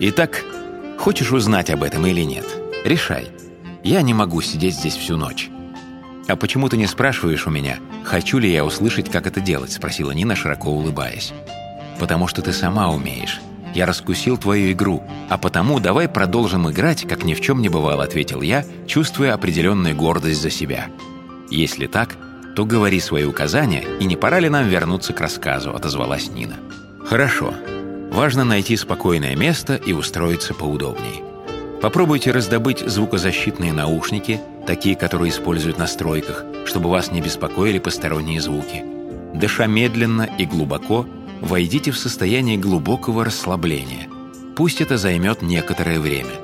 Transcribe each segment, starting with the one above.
Итак, хочешь узнать об этом или нет? Решай. Я не могу сидеть здесь всю ночь. «А почему ты не спрашиваешь у меня, хочу ли я услышать, как это делать?» – спросила Нина, широко улыбаясь. «Потому что ты сама умеешь. Я раскусил твою игру, а потому давай продолжим играть, как ни в чем не бывало», – ответил я, чувствуя определенную гордость за себя. «Если так, то говори свои указания, и не пора ли нам вернуться к рассказу?» – отозвалась Нина. «Хорошо. Важно найти спокойное место и устроиться поудобнее. Попробуйте раздобыть звукозащитные наушники, такие, которые используют на стройках, чтобы вас не беспокоили посторонние звуки. Дыша медленно и глубоко, войдите в состояние глубокого расслабления. Пусть это займет некоторое время.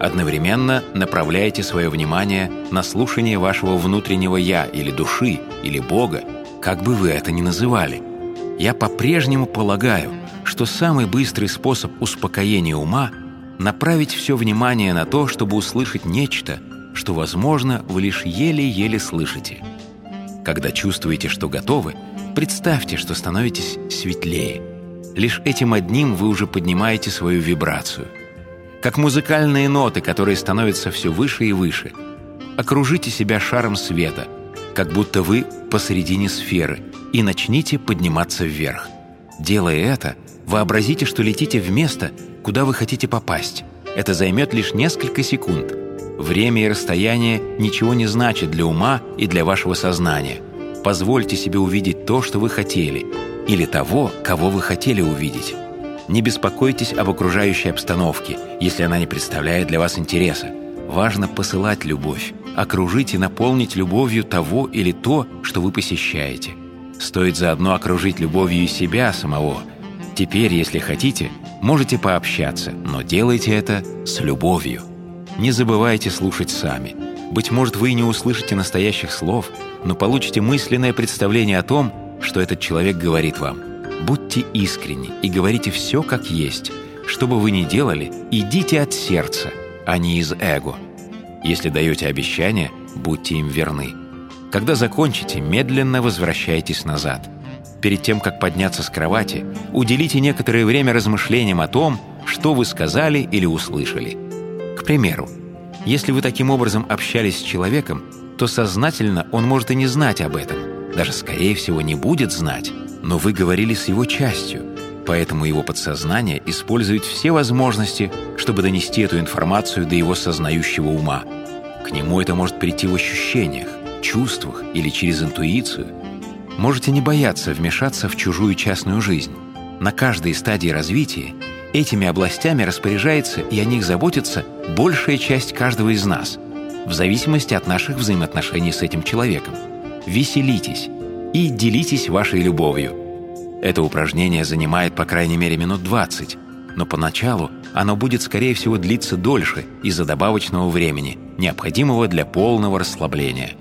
Одновременно направляйте свое внимание на слушание вашего внутреннего «я» или души, или Бога, как бы вы это ни называли. Я по-прежнему полагаю, что самый быстрый способ успокоения ума – направить все внимание на то, чтобы услышать нечто, что, возможно, вы лишь еле-еле слышите. Когда чувствуете, что готовы, представьте, что становитесь светлее. Лишь этим одним вы уже поднимаете свою вибрацию. Как музыкальные ноты, которые становятся все выше и выше. Окружите себя шаром света, как будто вы посередине сферы, и начните подниматься вверх. Делая это, вообразите, что летите в место, куда вы хотите попасть. Это займет лишь несколько секунд. Время и расстояние ничего не значат для ума и для вашего сознания. Позвольте себе увидеть то, что вы хотели, или того, кого вы хотели увидеть. Не беспокойтесь об окружающей обстановке, если она не представляет для вас интереса. Важно посылать любовь, окружить и наполнить любовью того или то, что вы посещаете. Стоит заодно окружить любовью и себя самого. Теперь, если хотите, Можете пообщаться, но делайте это с любовью. Не забывайте слушать сами. Быть может, вы и не услышите настоящих слов, но получите мысленное представление о том, что этот человек говорит вам. Будьте искренни и говорите все как есть. Что бы вы ни делали, идите от сердца, а не из эго. Если даете обещание, будьте им верны. Когда закончите, медленно возвращайтесь назад – перед тем, как подняться с кровати, уделите некоторое время размышлениям о том, что вы сказали или услышали. К примеру, если вы таким образом общались с человеком, то сознательно он может и не знать об этом, даже, скорее всего, не будет знать, но вы говорили с его частью, поэтому его подсознание использует все возможности, чтобы донести эту информацию до его сознающего ума. К нему это может прийти в ощущениях, чувствах или через интуицию – Можете не бояться вмешаться в чужую частную жизнь. На каждой стадии развития этими областями распоряжается и о них заботится большая часть каждого из нас, в зависимости от наших взаимоотношений с этим человеком. Веселитесь и делитесь вашей любовью. Это упражнение занимает по крайней мере минут 20, но поначалу оно будет, скорее всего, длиться дольше из-за добавочного времени, необходимого для полного расслабления.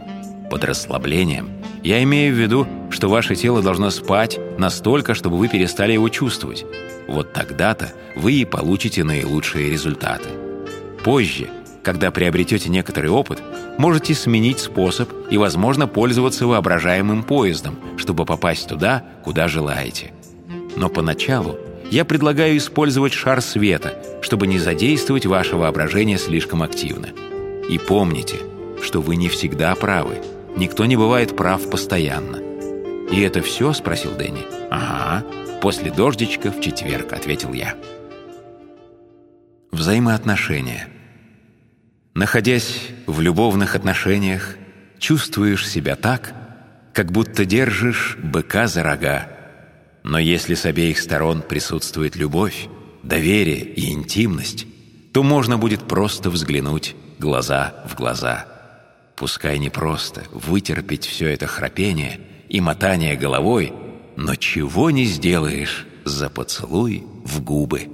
Под расслаблением – я имею в виду, что ваше тело должно спать настолько, чтобы вы перестали его чувствовать. Вот тогда-то вы и получите наилучшие результаты. Позже, когда приобретете некоторый опыт, можете сменить способ и, возможно, пользоваться воображаемым поездом, чтобы попасть туда, куда желаете. Но поначалу я предлагаю использовать шар света, чтобы не задействовать ваше воображение слишком активно. И помните, что вы не всегда правы – Никто не бывает прав постоянно. «И это все?» – спросил Дэнни. «Ага, после дождичка в четверг», – ответил я. Взаимоотношения. Находясь в любовных отношениях, чувствуешь себя так, как будто держишь быка за рога. Но если с обеих сторон присутствует любовь, доверие и интимность, то можно будет просто взглянуть глаза в глаза – Пускай не просто вытерпеть все это храпение и мотание головой, но чего не сделаешь за поцелуй в губы.